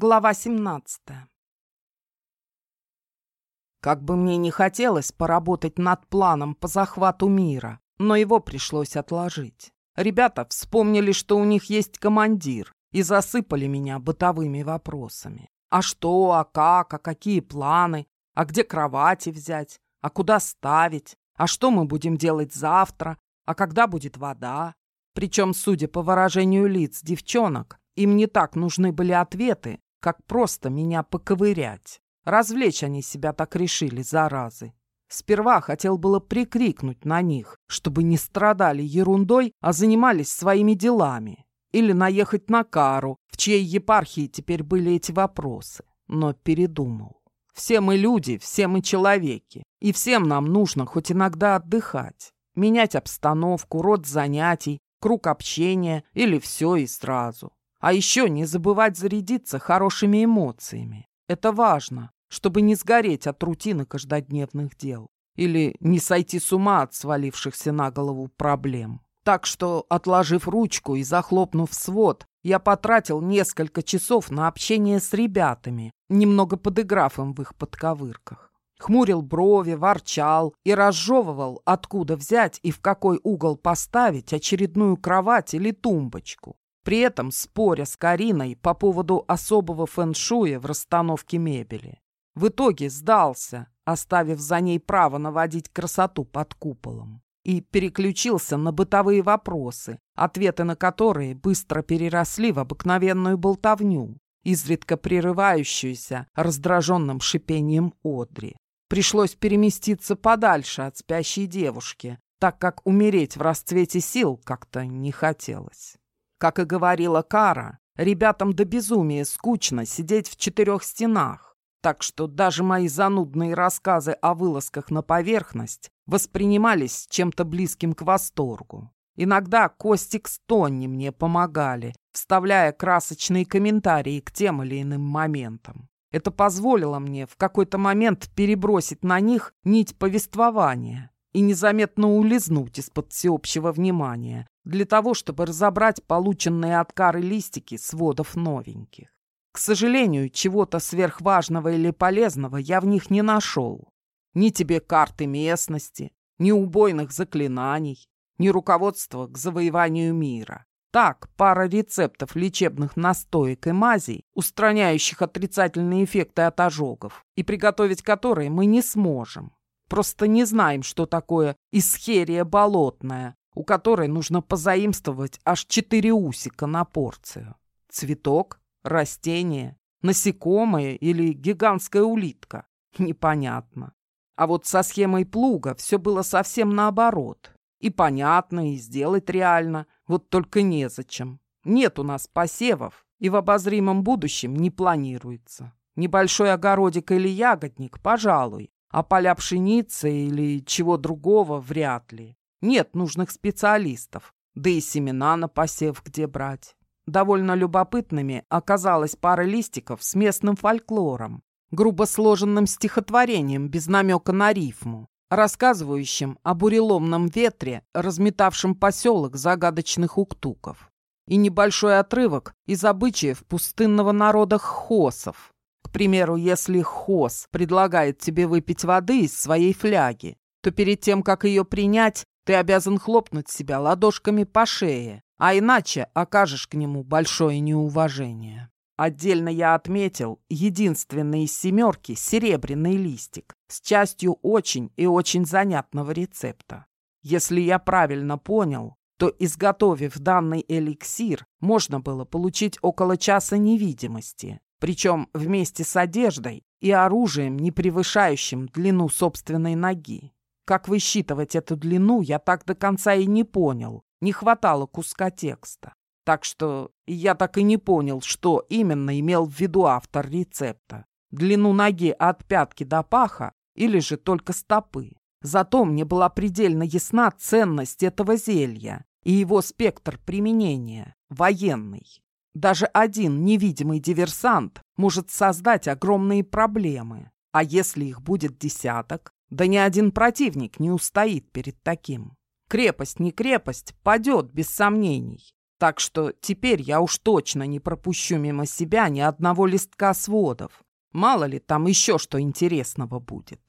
Глава 17 Как бы мне не хотелось поработать над планом по захвату мира, но его пришлось отложить. Ребята вспомнили, что у них есть командир, и засыпали меня бытовыми вопросами. А что, а как, а какие планы, а где кровати взять, а куда ставить, а что мы будем делать завтра, а когда будет вода. Причем, судя по выражению лиц девчонок, им не так нужны были ответы, как просто меня поковырять. Развлечь они себя так решили, заразы. Сперва хотел было прикрикнуть на них, чтобы не страдали ерундой, а занимались своими делами. Или наехать на Кару, в чьей епархии теперь были эти вопросы. Но передумал. Все мы люди, все мы человеки. И всем нам нужно хоть иногда отдыхать. Менять обстановку, род занятий, круг общения или все и сразу. А еще не забывать зарядиться хорошими эмоциями. Это важно, чтобы не сгореть от рутины каждодневных дел или не сойти с ума от свалившихся на голову проблем. Так что, отложив ручку и захлопнув свод, я потратил несколько часов на общение с ребятами, немного подыграв им в их подковырках. Хмурил брови, ворчал и разжевывал, откуда взять и в какой угол поставить очередную кровать или тумбочку при этом споря с Кариной по поводу особого фэншуя в расстановке мебели. В итоге сдался, оставив за ней право наводить красоту под куполом, и переключился на бытовые вопросы, ответы на которые быстро переросли в обыкновенную болтовню, изредка прерывающуюся раздраженным шипением Одри. Пришлось переместиться подальше от спящей девушки, так как умереть в расцвете сил как-то не хотелось. Как и говорила Кара, ребятам до безумия скучно сидеть в четырех стенах, так что даже мои занудные рассказы о вылазках на поверхность воспринимались чем-то близким к восторгу. Иногда Костик с Тонни мне помогали, вставляя красочные комментарии к тем или иным моментам. Это позволило мне в какой-то момент перебросить на них нить повествования и незаметно улизнуть из-под всеобщего внимания, для того, чтобы разобрать полученные от кары листики сводов новеньких. К сожалению, чего-то сверхважного или полезного я в них не нашел. Ни тебе карты местности, ни убойных заклинаний, ни руководства к завоеванию мира. Так, пара рецептов лечебных настоек и мазей, устраняющих отрицательные эффекты от ожогов, и приготовить которые мы не сможем. Просто не знаем, что такое исхерия болотная, у которой нужно позаимствовать аж четыре усика на порцию. Цветок, растение, насекомое или гигантская улитка. Непонятно. А вот со схемой плуга все было совсем наоборот. И понятно, и сделать реально, вот только незачем. Нет у нас посевов, и в обозримом будущем не планируется. Небольшой огородик или ягодник, пожалуй, а поля пшеницы или чего другого вряд ли. Нет нужных специалистов, да и семена на посев где брать. Довольно любопытными оказалась пара листиков с местным фольклором, грубо сложенным стихотворением без намека на рифму, рассказывающим о буреломном ветре, разметавшем поселок загадочных уктуков, и небольшой отрывок из обычаев пустынного народа хосов. К примеру, если хос предлагает тебе выпить воды из своей фляги, то перед тем, как ее принять, ты обязан хлопнуть себя ладошками по шее, а иначе окажешь к нему большое неуважение. Отдельно я отметил единственный из семерки серебряный листик с частью очень и очень занятного рецепта. Если я правильно понял, то, изготовив данный эликсир, можно было получить около часа невидимости, причем вместе с одеждой и оружием, не превышающим длину собственной ноги. Как высчитывать эту длину, я так до конца и не понял. Не хватало куска текста. Так что я так и не понял, что именно имел в виду автор рецепта. Длину ноги от пятки до паха или же только стопы. Зато мне была предельно ясна ценность этого зелья и его спектр применения – военный. Даже один невидимый диверсант может создать огромные проблемы. А если их будет десяток, да ни один противник не устоит перед таким. Крепость не крепость, падет без сомнений. Так что теперь я уж точно не пропущу мимо себя ни одного листка сводов. Мало ли там еще что интересного будет.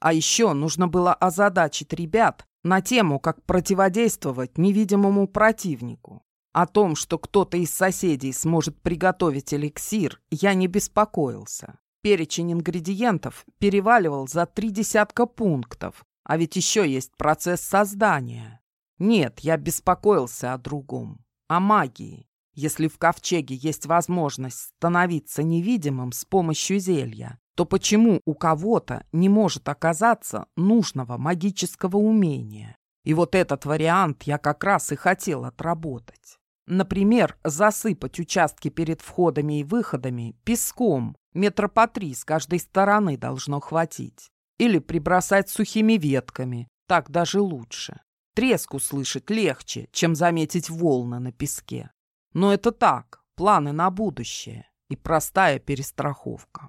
А еще нужно было озадачить ребят на тему, как противодействовать невидимому противнику. О том, что кто-то из соседей сможет приготовить эликсир, я не беспокоился. Перечень ингредиентов переваливал за три десятка пунктов, а ведь еще есть процесс создания. Нет, я беспокоился о другом, о магии. Если в ковчеге есть возможность становиться невидимым с помощью зелья, то почему у кого-то не может оказаться нужного магического умения? И вот этот вариант я как раз и хотел отработать. Например, засыпать участки перед входами и выходами песком, метра по три с каждой стороны должно хватить. Или прибросать сухими ветками, так даже лучше. Треск услышать легче, чем заметить волны на песке. Но это так, планы на будущее и простая перестраховка.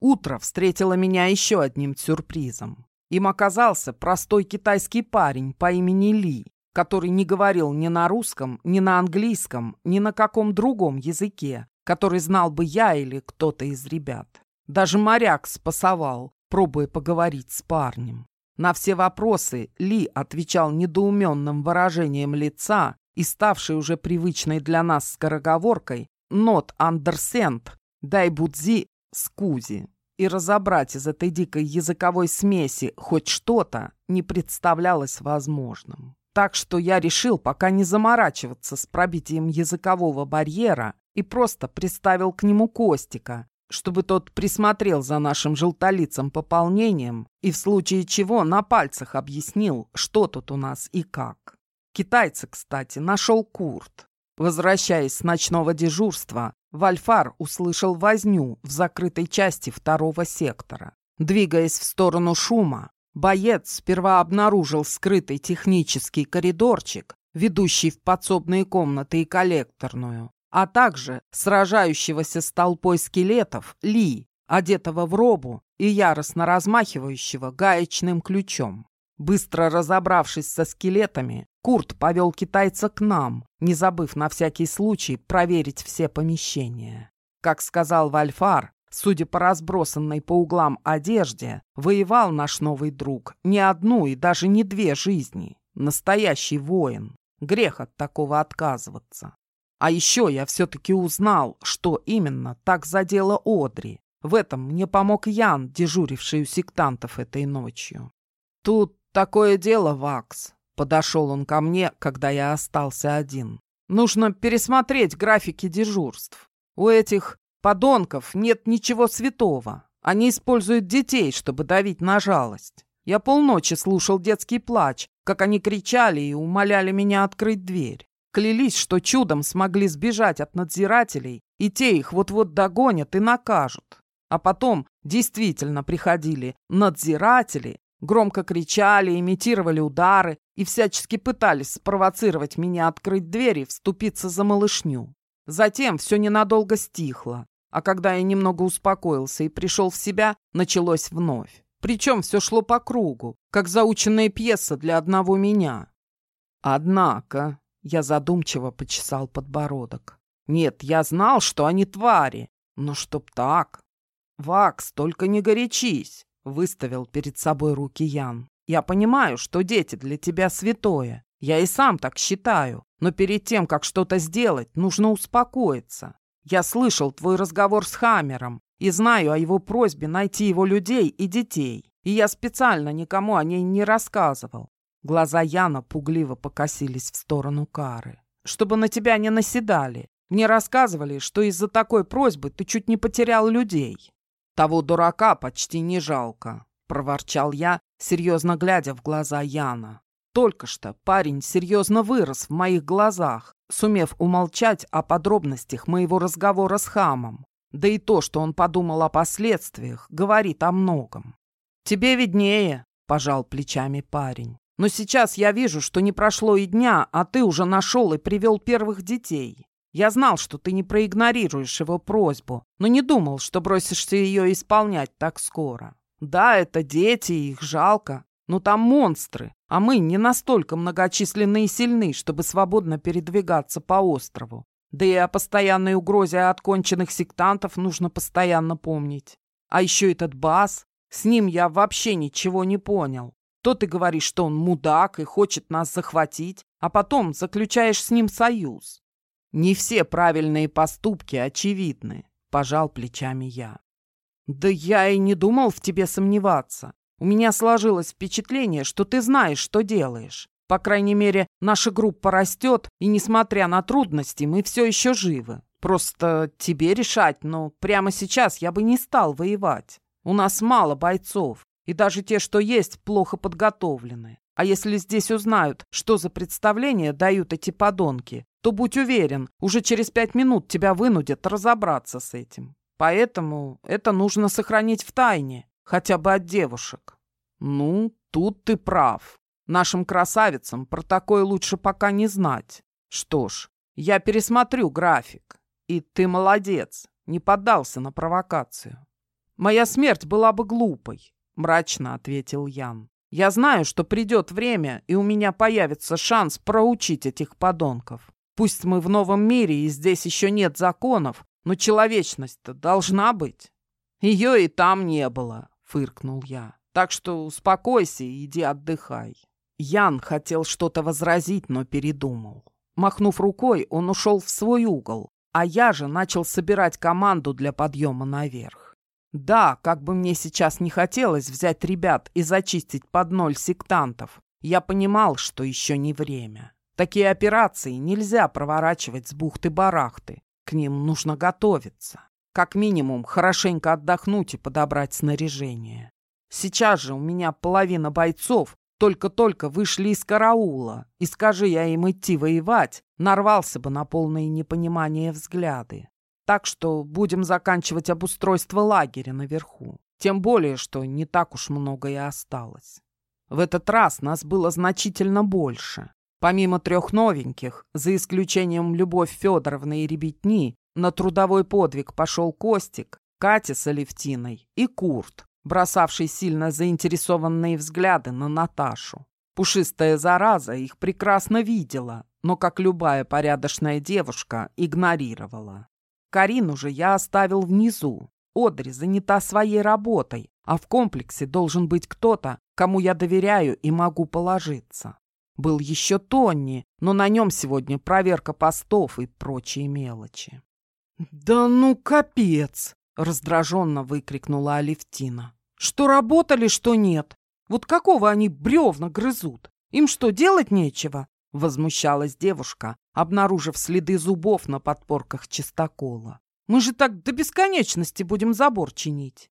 Утро встретило меня еще одним сюрпризом. Им оказался простой китайский парень по имени Ли, который не говорил ни на русском, ни на английском, ни на каком другом языке, который знал бы я или кто-то из ребят. Даже моряк спасовал, пробуя поговорить с парнем. На все вопросы Ли отвечал недоуменным выражением лица и ставшей уже привычной для нас скороговоркой «not understand», «дай будзи», «скузи». И разобрать из этой дикой языковой смеси хоть что-то не представлялось возможным. Так что я решил пока не заморачиваться с пробитием языкового барьера и просто приставил к нему Костика, чтобы тот присмотрел за нашим желтолицым пополнением и в случае чего на пальцах объяснил, что тут у нас и как. Китайца, кстати, нашел Курт. Возвращаясь с ночного дежурства, Вальфар услышал возню в закрытой части второго сектора. Двигаясь в сторону шума, боец сперва обнаружил скрытый технический коридорчик, ведущий в подсобные комнаты и коллекторную, а также сражающегося с толпой скелетов Ли, одетого в робу и яростно размахивающего гаечным ключом. Быстро разобравшись со скелетами, Курт повел китайца к нам, не забыв на всякий случай проверить все помещения. Как сказал Вальфар, судя по разбросанной по углам одежде, воевал наш новый друг не одну и даже не две жизни. Настоящий воин. Грех от такого отказываться. А еще я все-таки узнал, что именно так задело Одри. В этом мне помог Ян, дежуривший у сектантов этой ночью. Тут такое дело, Вакс. Подошел он ко мне, когда я остался один. Нужно пересмотреть графики дежурств. У этих подонков нет ничего святого. Они используют детей, чтобы давить на жалость. Я полночи слушал детский плач, как они кричали и умоляли меня открыть дверь. Клялись, что чудом смогли сбежать от надзирателей, и те их вот-вот догонят и накажут. А потом действительно приходили надзиратели, громко кричали, имитировали удары и всячески пытались спровоцировать меня открыть дверь и вступиться за малышню. Затем все ненадолго стихло, а когда я немного успокоился и пришел в себя, началось вновь. Причем все шло по кругу, как заученная пьеса для одного меня. Однако я задумчиво почесал подбородок. Нет, я знал, что они твари, но чтоб так. Вакс, только не горячись, выставил перед собой руки Ян. Я понимаю, что дети для тебя святое. Я и сам так считаю. Но перед тем, как что-то сделать, нужно успокоиться. Я слышал твой разговор с Хамером и знаю о его просьбе найти его людей и детей. И я специально никому о ней не рассказывал. Глаза Яна пугливо покосились в сторону Кары. «Чтобы на тебя не наседали. Мне рассказывали, что из-за такой просьбы ты чуть не потерял людей. Того дурака почти не жалко», — проворчал я, серьезно глядя в глаза Яна. Только что парень серьезно вырос в моих глазах, сумев умолчать о подробностях моего разговора с хамом. Да и то, что он подумал о последствиях, говорит о многом. «Тебе виднее», — пожал плечами парень. Но сейчас я вижу, что не прошло и дня, а ты уже нашел и привел первых детей. Я знал, что ты не проигнорируешь его просьбу, но не думал, что бросишься ее исполнять так скоро. Да, это дети, их жалко, но там монстры, А мы не настолько многочисленны и сильны, чтобы свободно передвигаться по острову. Да и о постоянной угрозе от конченных сектантов нужно постоянно помнить. А еще этот бас, с ним я вообще ничего не понял. То ты говоришь, что он мудак и хочет нас захватить, а потом заключаешь с ним союз. Не все правильные поступки очевидны, пожал плечами я. Да я и не думал в тебе сомневаться. У меня сложилось впечатление, что ты знаешь, что делаешь. По крайней мере, наша группа растет, и, несмотря на трудности, мы все еще живы. Просто тебе решать, но прямо сейчас я бы не стал воевать. У нас мало бойцов, и даже те, что есть, плохо подготовлены. А если здесь узнают, что за представление дают эти подонки, то будь уверен, уже через пять минут тебя вынудят разобраться с этим. Поэтому это нужно сохранить в тайне, хотя бы от девушек. Ну, тут ты прав. Нашим красавицам про такое лучше пока не знать. Что ж, я пересмотрю график. И ты молодец, не поддался на провокацию. Моя смерть была бы глупой, мрачно ответил Ян. Я знаю, что придет время, и у меня появится шанс проучить этих подонков. Пусть мы в новом мире, и здесь еще нет законов, но человечность-то должна быть. Ее и там не было, фыркнул я. Так что успокойся и иди отдыхай. Ян хотел что-то возразить, но передумал. Махнув рукой, он ушел в свой угол, а я же начал собирать команду для подъема наверх. Да, как бы мне сейчас не хотелось взять ребят и зачистить под ноль сектантов, я понимал, что еще не время. Такие операции нельзя проворачивать с бухты-барахты. К ним нужно готовиться. Как минимум, хорошенько отдохнуть и подобрать снаряжение. Сейчас же у меня половина бойцов только-только вышли из караула, и скажи я им идти воевать, нарвался бы на полное непонимание взгляды. Так что будем заканчивать обустройство лагеря наверху. Тем более, что не так уж много и осталось. В этот раз нас было значительно больше. Помимо трех новеньких, за исключением Любовь Федоровны и ребятни, на трудовой подвиг пошел Костик, Катя с Алевтиной и Курт, бросавший сильно заинтересованные взгляды на Наташу. Пушистая зараза их прекрасно видела, но, как любая порядочная девушка, игнорировала. Карину же я оставил внизу. Одри занята своей работой, а в комплексе должен быть кто-то, кому я доверяю и могу положиться. Был еще Тонни, но на нем сегодня проверка постов и прочие мелочи. «Да ну капец!» — раздраженно выкрикнула Алевтина. «Что работали, что нет? Вот какого они бревна грызут? Им что, делать нечего? — возмущалась девушка, обнаружив следы зубов на подпорках чистокола. «Мы же так до бесконечности будем забор чинить.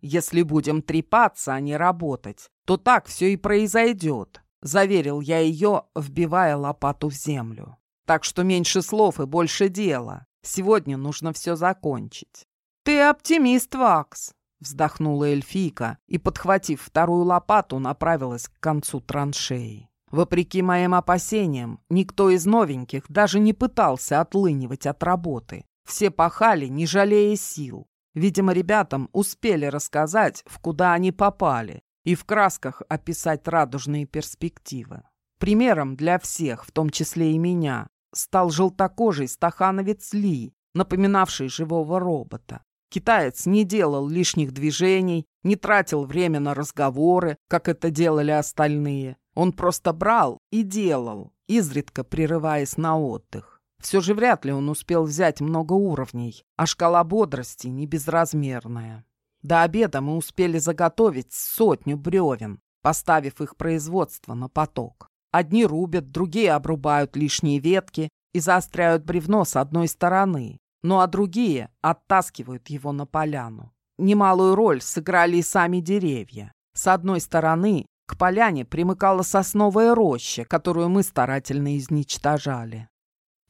Если будем трепаться, а не работать, то так все и произойдет», — заверил я ее, вбивая лопату в землю. «Так что меньше слов и больше дела. Сегодня нужно все закончить». «Ты оптимист, Вакс», — вздохнула эльфийка и, подхватив вторую лопату, направилась к концу траншеи. Вопреки моим опасениям, никто из новеньких даже не пытался отлынивать от работы. Все пахали, не жалея сил. Видимо, ребятам успели рассказать, в куда они попали, и в красках описать радужные перспективы. Примером для всех, в том числе и меня, стал желтокожий стахановец Ли, напоминавший живого робота. Китаец не делал лишних движений, не тратил время на разговоры, как это делали остальные. Он просто брал и делал, изредка прерываясь на отдых. Все же вряд ли он успел взять много уровней, а шкала бодрости не безразмерная. До обеда мы успели заготовить сотню бревен, поставив их производство на поток. Одни рубят, другие обрубают лишние ветки и заостряют бревно с одной стороны, ну а другие оттаскивают его на поляну. Немалую роль сыграли и сами деревья. С одной стороны к поляне примыкала сосновая роща, которую мы старательно изничтожали.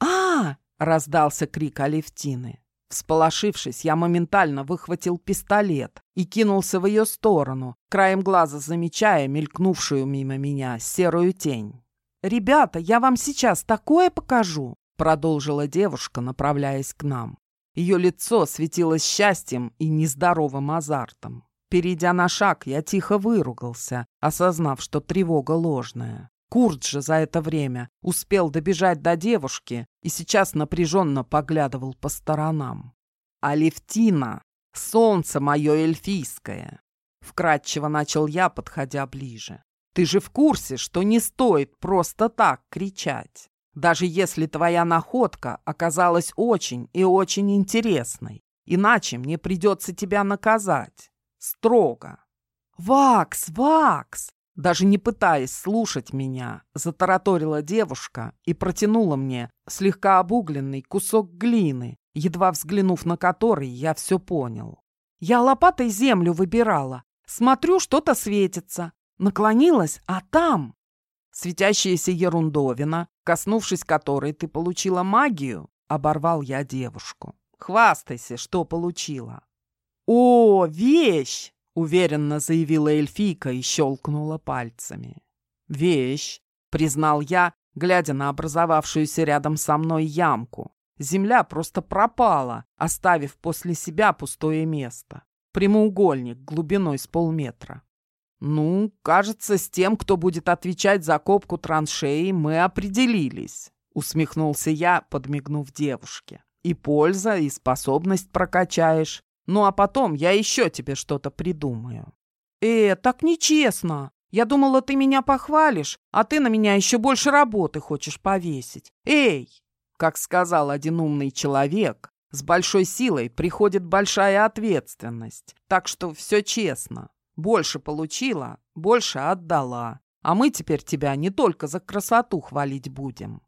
а, раздался крик Алевтины. Всполошившись, я моментально выхватил пистолет и кинулся в ее сторону, краем глаза замечая мелькнувшую мимо меня серую тень. «Ребята, я вам сейчас такое покажу!» продолжила девушка, направляясь к нам. Ее лицо светилось счастьем и нездоровым азартом. Перейдя на шаг, я тихо выругался, осознав, что тревога ложная. Курт же за это время успел добежать до девушки и сейчас напряженно поглядывал по сторонам. «Алевтина! Солнце мое эльфийское!» Вкратчиво начал я, подходя ближе. «Ты же в курсе, что не стоит просто так кричать, даже если твоя находка оказалась очень и очень интересной. Иначе мне придется тебя наказать. Строго». «Вакс, Вакс!» Даже не пытаясь слушать меня, затараторила девушка и протянула мне слегка обугленный кусок глины, едва взглянув на который, я все понял. Я лопатой землю выбирала. Смотрю, что-то светится. Наклонилась, а там... Светящаяся ерундовина, коснувшись которой ты получила магию, оборвал я девушку. Хвастайся, что получила. «О, вещь!» Уверенно заявила эльфийка и щелкнула пальцами. «Вещь!» — признал я, глядя на образовавшуюся рядом со мной ямку. Земля просто пропала, оставив после себя пустое место. Прямоугольник глубиной с полметра. «Ну, кажется, с тем, кто будет отвечать за копку траншеи, мы определились», — усмехнулся я, подмигнув девушке. «И польза, и способность прокачаешь. Ну а потом я еще тебе что-то придумаю». «Э, так нечестно. Я думала, ты меня похвалишь, а ты на меня еще больше работы хочешь повесить. Эй!» Как сказал один умный человек, с большой силой приходит большая ответственность. Так что все честно. Больше получила, больше отдала. А мы теперь тебя не только за красоту хвалить будем.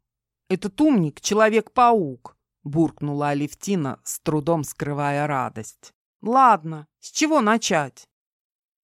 Этот умник — человек-паук. — буркнула Алевтина, с трудом скрывая радость. «Ладно, с чего начать?»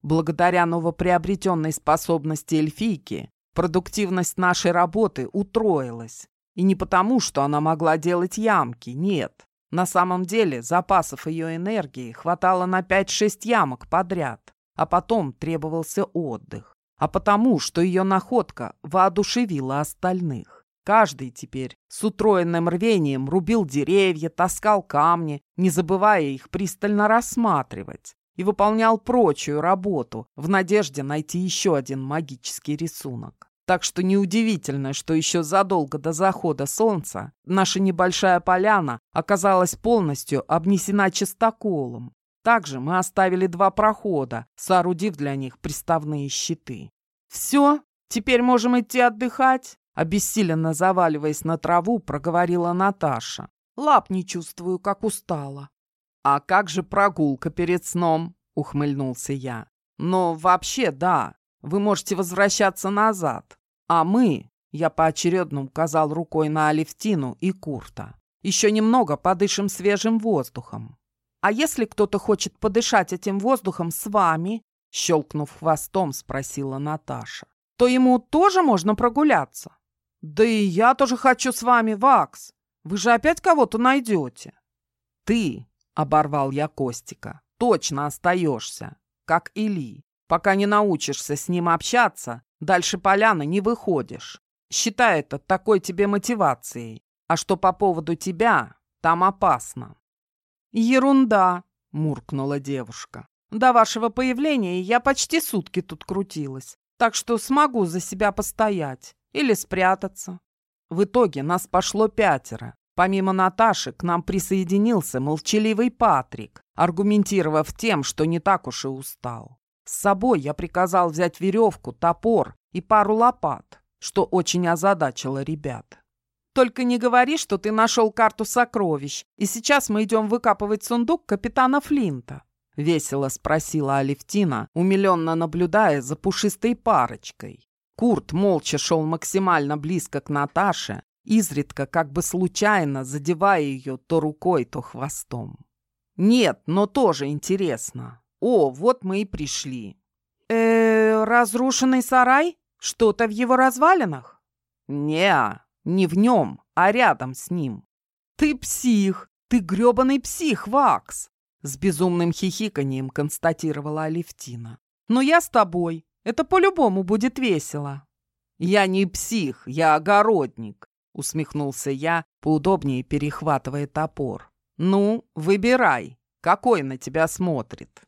Благодаря новоприобретенной способности эльфийки продуктивность нашей работы утроилась. И не потому, что она могла делать ямки, нет. На самом деле запасов ее энергии хватало на 5-6 ямок подряд, а потом требовался отдых. А потому, что ее находка воодушевила остальных. Каждый теперь с утроенным рвением рубил деревья, таскал камни, не забывая их пристально рассматривать, и выполнял прочую работу в надежде найти еще один магический рисунок. Так что неудивительно, что еще задолго до захода солнца наша небольшая поляна оказалась полностью обнесена чистоколом. Также мы оставили два прохода, соорудив для них приставные щиты. «Все, теперь можем идти отдыхать?» Обессиленно заваливаясь на траву, проговорила Наташа. Лап не чувствую, как устала. «А как же прогулка перед сном?» — ухмыльнулся я. «Но вообще, да, вы можете возвращаться назад. А мы...» — я поочередно указал рукой на Алевтину и Курта. «Еще немного подышим свежим воздухом». «А если кто-то хочет подышать этим воздухом с вами?» — щелкнув хвостом, спросила Наташа. «То ему тоже можно прогуляться?» «Да и я тоже хочу с вами, Вакс. Вы же опять кого-то найдете». «Ты», — оборвал я Костика, — «точно остаешься, как Или. Пока не научишься с ним общаться, дальше поляны не выходишь. Считай это такой тебе мотивацией. А что по поводу тебя, там опасно». «Ерунда», — муркнула девушка. «До вашего появления я почти сутки тут крутилась, так что смогу за себя постоять или спрятаться. В итоге нас пошло пятеро. Помимо Наташи к нам присоединился молчаливый Патрик, аргументировав тем, что не так уж и устал. С собой я приказал взять веревку, топор и пару лопат, что очень озадачило ребят. «Только не говори, что ты нашел карту сокровищ, и сейчас мы идем выкапывать сундук капитана Флинта», — весело спросила Алевтина, умиленно наблюдая за пушистой парочкой. Курт молча шел максимально близко к Наташе, изредка как бы случайно задевая ее то рукой, то хвостом. «Нет, но тоже интересно. О, вот мы и пришли». «Э, разрушенный сарай? Что-то в его развалинах?» «Не, не в нем, а рядом с ним». «Ты псих! Ты гребаный псих, Вакс!» С безумным хихиканием констатировала Алевтина. «Но я с тобой. Это по-любому будет весело». «Я не псих, я огородник», — усмехнулся я, поудобнее перехватывая топор. «Ну, выбирай, какой на тебя смотрит».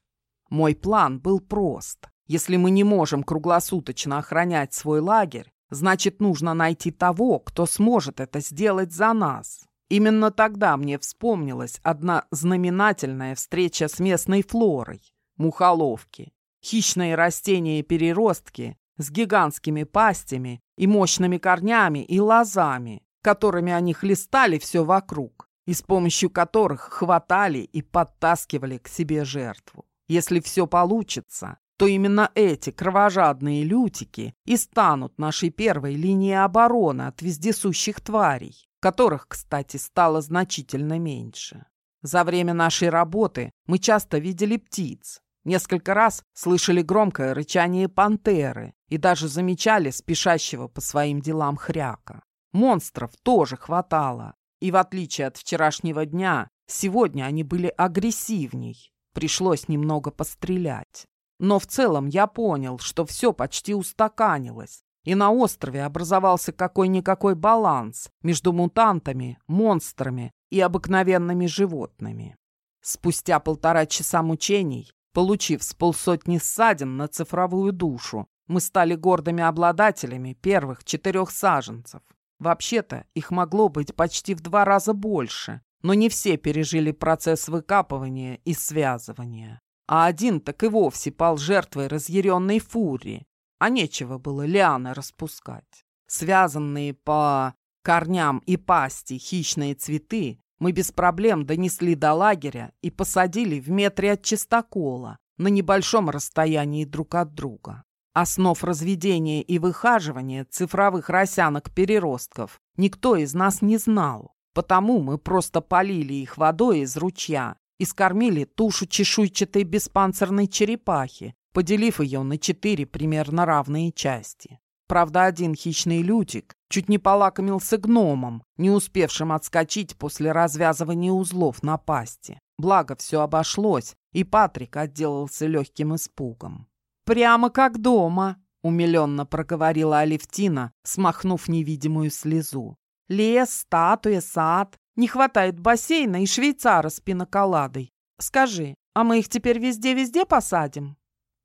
Мой план был прост. Если мы не можем круглосуточно охранять свой лагерь, значит, нужно найти того, кто сможет это сделать за нас. Именно тогда мне вспомнилась одна знаменательная встреча с местной флорой – мухоловки. Хищные растения-переростки с гигантскими пастями и мощными корнями и лозами, которыми они хлестали все вокруг, и с помощью которых хватали и подтаскивали к себе жертву. Если все получится, то именно эти кровожадные лютики и станут нашей первой линией обороны от вездесущих тварей, которых, кстати, стало значительно меньше. За время нашей работы мы часто видели птиц, несколько раз слышали громкое рычание пантеры и даже замечали спешащего по своим делам хряка. Монстров тоже хватало, и в отличие от вчерашнего дня, сегодня они были агрессивней. Пришлось немного пострелять. Но в целом я понял, что все почти устаканилось, и на острове образовался какой-никакой баланс между мутантами, монстрами и обыкновенными животными. Спустя полтора часа мучений, получив с полсотни ссадин на цифровую душу, мы стали гордыми обладателями первых четырех саженцев. Вообще-то их могло быть почти в два раза больше, но не все пережили процесс выкапывания и связывания а один так и вовсе пал жертвой разъяренной фурии, а нечего было лианы распускать. Связанные по корням и пасти хищные цветы мы без проблем донесли до лагеря и посадили в метре от чистокола на небольшом расстоянии друг от друга. Основ разведения и выхаживания цифровых росянок-переростков никто из нас не знал, потому мы просто полили их водой из ручья и скормили тушу чешуйчатой беспанцирной черепахи, поделив ее на четыре примерно равные части. Правда, один хищный лютик чуть не полакомился гномом, не успевшим отскочить после развязывания узлов на пасти. Благо, все обошлось, и Патрик отделался легким испугом. «Прямо как дома!» — умиленно проговорила Алевтина, смахнув невидимую слезу. «Лес, статуя, сад. Не хватает бассейна и швейцара с пиноколадой. Скажи, а мы их теперь везде-везде посадим?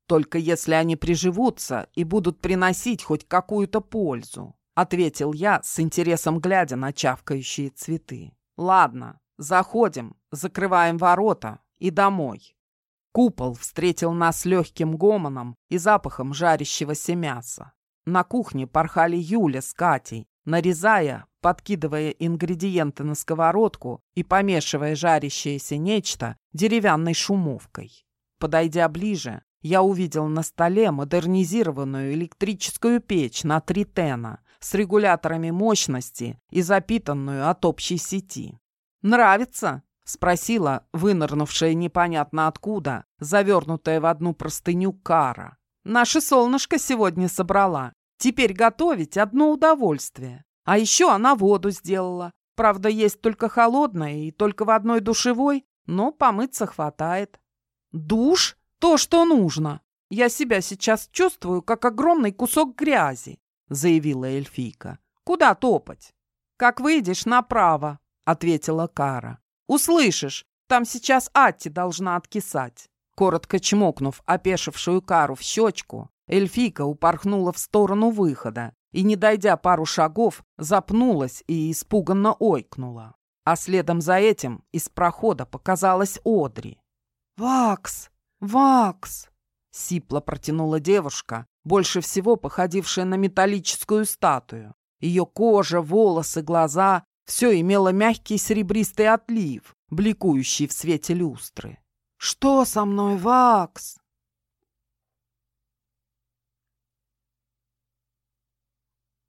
Только если они приживутся и будут приносить хоть какую-то пользу, ответил я с интересом глядя на чавкающие цветы. Ладно, заходим, закрываем ворота и домой. Купол встретил нас легким гомоном и запахом жарящегося мяса. На кухне порхали Юля с Катей, нарезая подкидывая ингредиенты на сковородку и помешивая жарящееся нечто деревянной шумовкой. Подойдя ближе, я увидел на столе модернизированную электрическую печь на три тена с регуляторами мощности и запитанную от общей сети. «Нравится?» — спросила вынырнувшая непонятно откуда, завернутая в одну простыню кара. «Наше солнышко сегодня собрала. Теперь готовить одно удовольствие. А еще она воду сделала. Правда, есть только холодная и только в одной душевой, но помыться хватает. Душ — то, что нужно. Я себя сейчас чувствую, как огромный кусок грязи, заявила эльфийка. Куда топать? Как выйдешь направо, ответила Кара. Услышишь, там сейчас Атти должна откисать. Коротко чмокнув опешившую Кару в щечку, эльфийка упорхнула в сторону выхода и, не дойдя пару шагов, запнулась и испуганно ойкнула. А следом за этим из прохода показалась Одри. «Вакс! Вакс!» — сипло протянула девушка, больше всего походившая на металлическую статую. Ее кожа, волосы, глаза — все имело мягкий серебристый отлив, бликующий в свете люстры. «Что со мной, Вакс?»